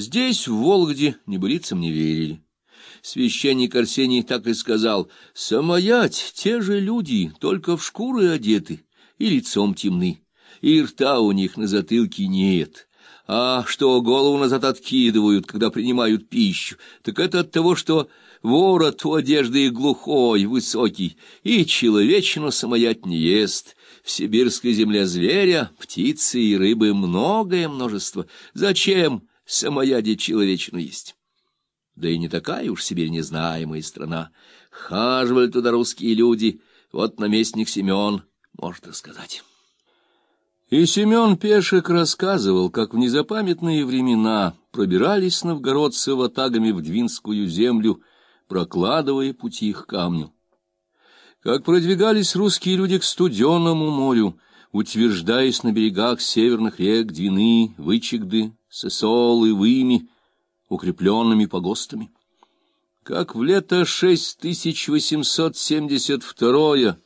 Здесь, в Вологде, небылицам не верили. Священник Арсений так и сказал, «Самоять, те же люди, только в шкуры одеты и лицом темны, и рта у них на затылке нет». А что голову назад откидывают, когда принимают пищу, так это от того, что ворот у одежды глухой, высокий, и человечину самоять не ест. В сибирской земле зверя, птицы и рыбы многое множество. Зачем самояде человечину есть? Да и не такая уж Сибирь незнаемая страна. Хаживали туда русские люди, вот наместник Семен может рассказать. И Семен Пешек рассказывал, как в незапамятные времена пробирались новгородцы ватагами в Двинскую землю, прокладывая пути их камню. Как продвигались русские люди к студенному морю, утверждаясь на берегах северных рек Двины, Вычегды, Сесол и Выми, укрепленными погостами. Как в лето 6872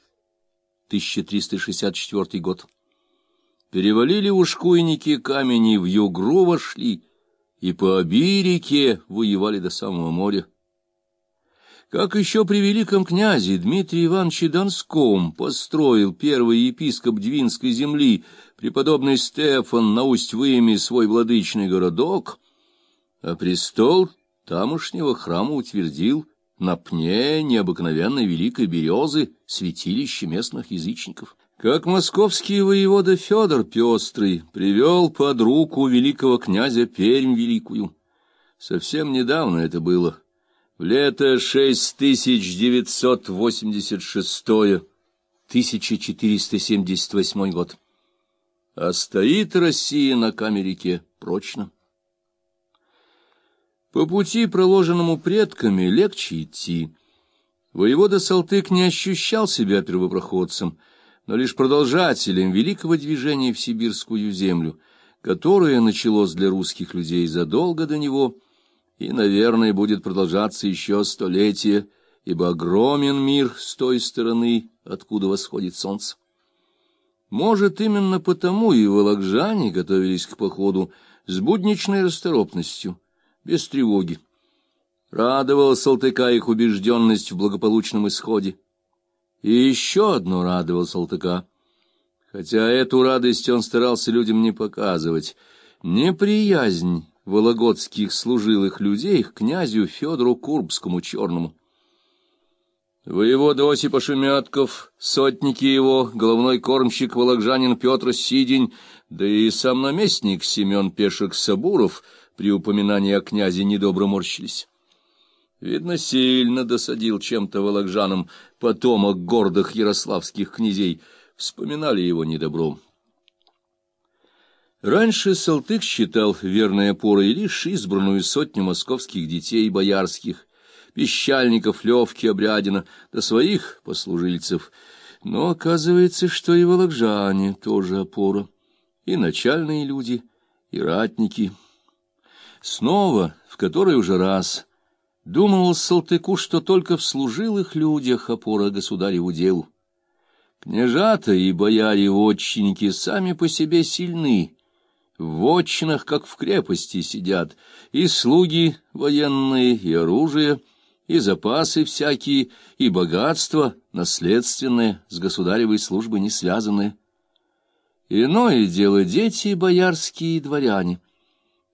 1364 год перевалили ушкуйники камени в югру вошли и по оби реке воевали до самого моря. Как еще при великом князе Дмитрии Ивановиче Донском построил первый епископ Двинской земли, преподобный Стефан на Усть-Выме свой владычный городок, а престол тамошнего храма утвердил на пне необыкновенной великой березы святилище местных язычников как московский воевода Федор Пестрый привел под руку великого князя Пермь Великую. Совсем недавно это было, лето 6986 1478 год. А стоит Россия на Камерике прочно. По пути, проложенному предками, легче идти. Воевода Салтык не ощущал себя первопроходцем — но лишь продолжателем великого движения в сибирскую землю, которое началось для русских людей задолго до него и, наверное, будет продолжаться еще столетия, ибо огромен мир с той стороны, откуда восходит солнце. Может, именно потому и волокжане готовились к походу с будничной расторопностью, без тревоги. Радовал Салтыка их убежденность в благополучном исходе. И еще одно радовал Салтыка. Хотя эту радость он старался людям не показывать. Неприязнь вологодских служилых людей к князю Федору Курбскому Черному. Воевода Осип Шемятков, сотники его, головной кормщик волокжанин Петр Сидень, да и сам наместник Семен Пешек-Сабуров при упоминании о князе недобро морщились. Видно, сильно досадил чем-то волокжанам потомок гордых ярославских князей, вспоминали его недобром. Раньше Салтык считал верной опорой лишь избранную сотню московских детей боярских, пищальников Левки, Обрядина, да своих послужильцев. Но оказывается, что и волокжане тоже опора, и начальные люди, и ратники. Снова, в который уже раз — Думал Салтыку, что только в служилых людях опора государеву делу. Княжата и бояре-вотчинники сами по себе сильны, в вотчинах, как в крепости, сидят, и слуги военные, и оружие, и запасы всякие, и богатство наследственное, с государевой службой не связанное. Иное дело дети боярские и дворяне.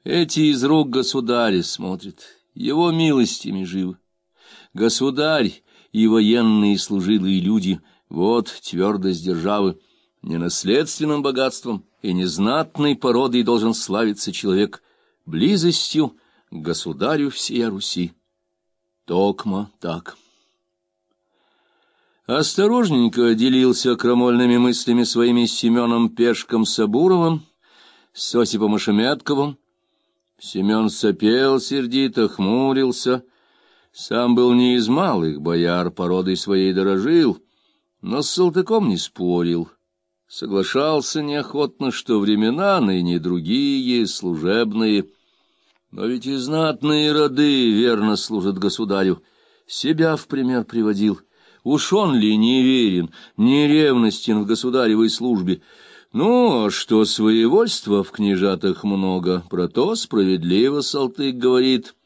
Эти из рук государя смотрят, его милостями живы. Государь и военные служилые люди — вот твердость державы. Не наследственным богатством и не знатной породой должен славиться человек близостью к государю всея Руси. Токма так. Осторожненько делился крамольными мыслями своими с Семеном Пешком Сабуровым, с Осипом Ашемятковым, Семен сопел сердито, хмурился. Сам был не из малых бояр, породой своей дорожил, но с Салтыком не спорил. Соглашался неохотно, что времена ныне другие, служебные. Но ведь и знатные роды верно служат государю. Себя в пример приводил. Уж он ли не верен, не ревностен в государевой службе, Ну, а что своевольства в княжатах много, про то справедливо Салтык говорит.